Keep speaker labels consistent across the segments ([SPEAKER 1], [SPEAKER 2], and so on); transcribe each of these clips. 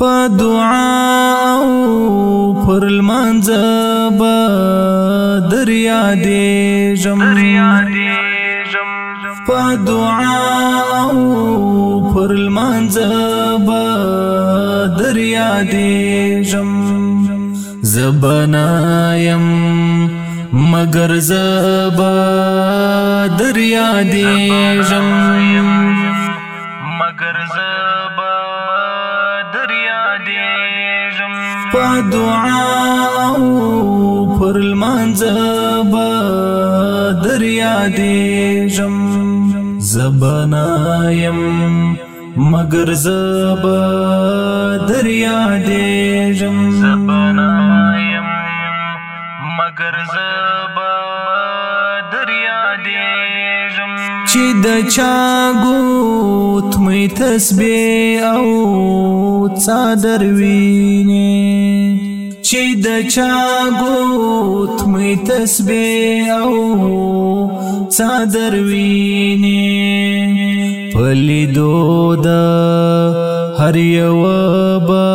[SPEAKER 1] په دعا او پر المانځه به دریا دی جم په دعا او پر المانځه به دریا دی جم زبنایم مگر زبا دریا دی جم مگر زبا په دعا او پر منځ به دریا دی جم زبنایم مگر زب دریا دی جم زبنایم مگر زب دریا دی جم چې د چا ګوت مې تسبیح او څادر ویني چې د چا ګوت مې تسبیح او صدر ویني پلی دودا هر یو با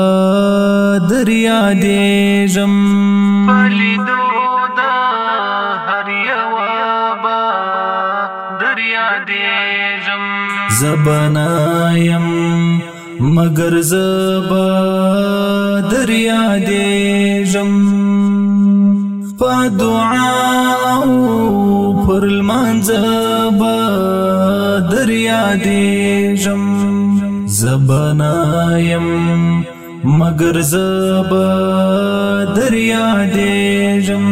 [SPEAKER 1] دریا دې زم پلی دودا هر یو با دریا دې زم زبنا يم مگر زبا یادېږم په دعا او پر لمانځه به در یادېږم زبنا یم مگر زب در یادېږم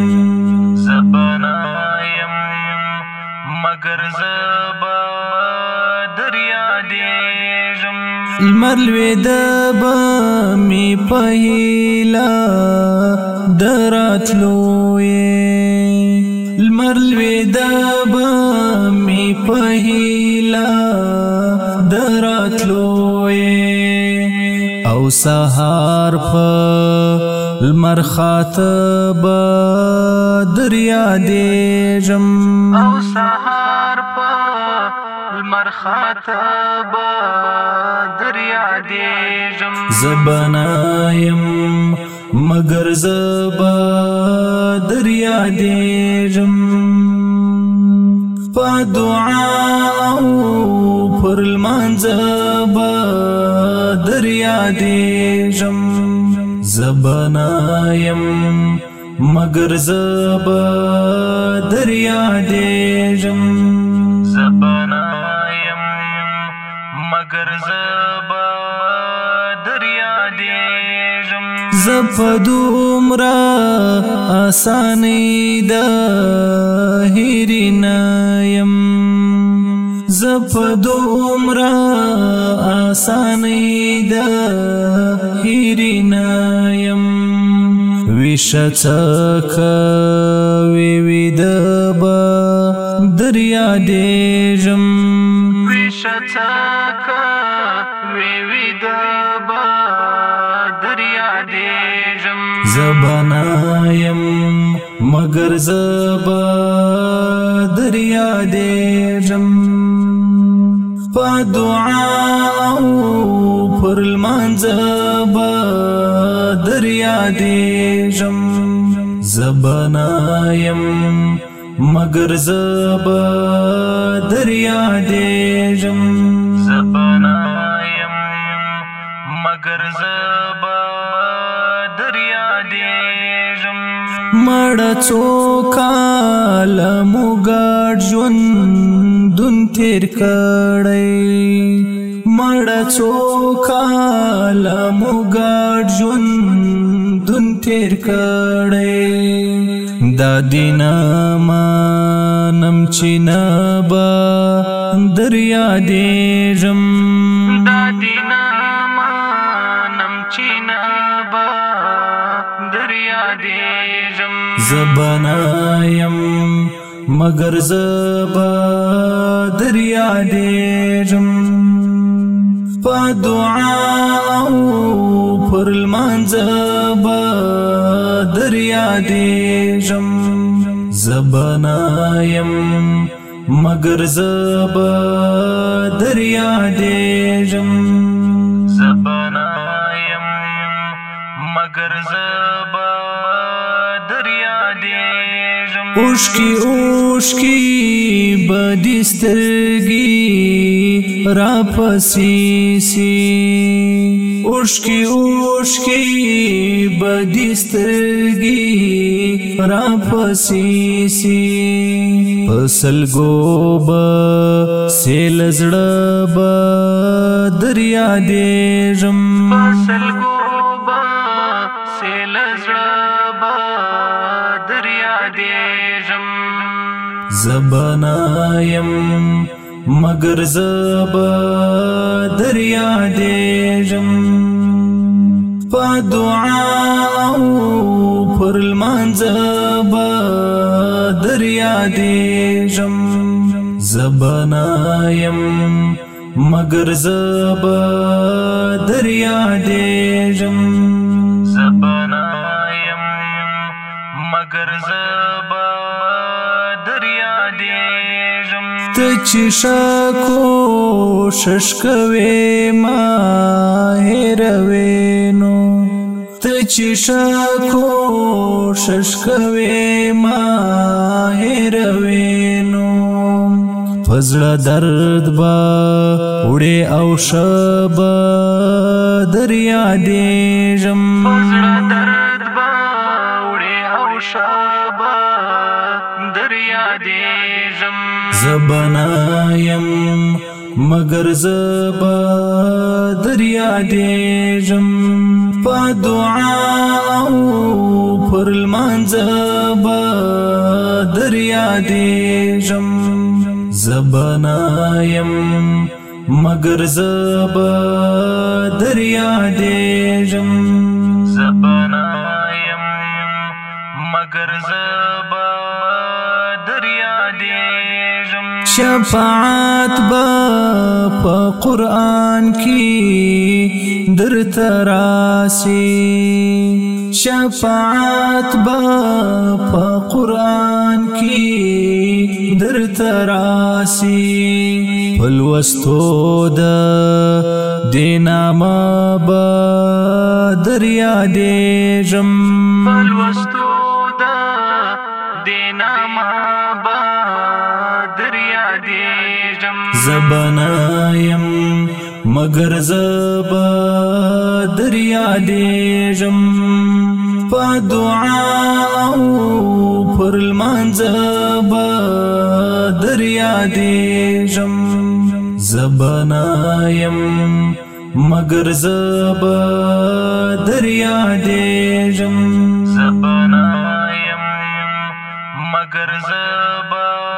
[SPEAKER 1] زبنا یم مگر زب لمر لوید به می پهیلا دراتلو یې لمر لوید به می پهیلا دراتلو یې او سهار په لمر خاطب دریا دې جم او سهار په لمر خاطبا دریا دیجم زبنایم مگر زبا دریا دیجم په دعا او پر منځبا دریا دیجم زبنایم مگر زبا دریا دیجم مگر زبا دریا دیجم زپدوم را آسانی دا هیرینایم زپدوم را آسانی دا هیرینایم ویشتکا ویویدبا دریا دیجم زبا دریا دیجم پا دعا او پر المنزبا دریا دیجم زبنایم مگر زبا دریا دیجم زبنایم مگر زبا دواړه څو کاله مو ګډ ژوندون تېر کړی مړه څو کاله مو ګډ ژوندون تېر کړی دا دینا مانم چې نه به در یادېږم زبنایم مگر زبا دریا دیرم زب دریادیجم پاد مان ج دریا دیرم زبنایم مگر زبا دریا دیرم زبنایم مگر زبا اوشکی اوشکی بدسترگی را پسی سی اوشکی اوشکی بدسترگی را پسی سی پسل گوبا سیل زڑبا دریا دیجم پسل بنایم مگر زبا دریا دیجم پا دعا پر پادم زبہ دریا دیجم زبنایم مگر زبا دریا دیجم زبنایم مگر زبا چې شکو ششکوي ما هروي نو ته چې شکو ششکوي ما هروي نو فزړه درد با وړي او شب دریا دې جم زب مگر زبا دریا دیجم پا دعا ز بریادیشمان زبا دریا دیشم زبن مگر زبا زبہ دریادیشم زبن مگر زبا شفاعت با قرآن کی در تراسی شفاعت با قرآن کی در تراسی فلوستو دا دینا ما با دریا دیجم فلوستو بنایم مگر زبا دریا دیجم په دعا او پر المنزبا دریا دیجم زبنایم مگر زبا دریا دیجم زبنایم مگر زبا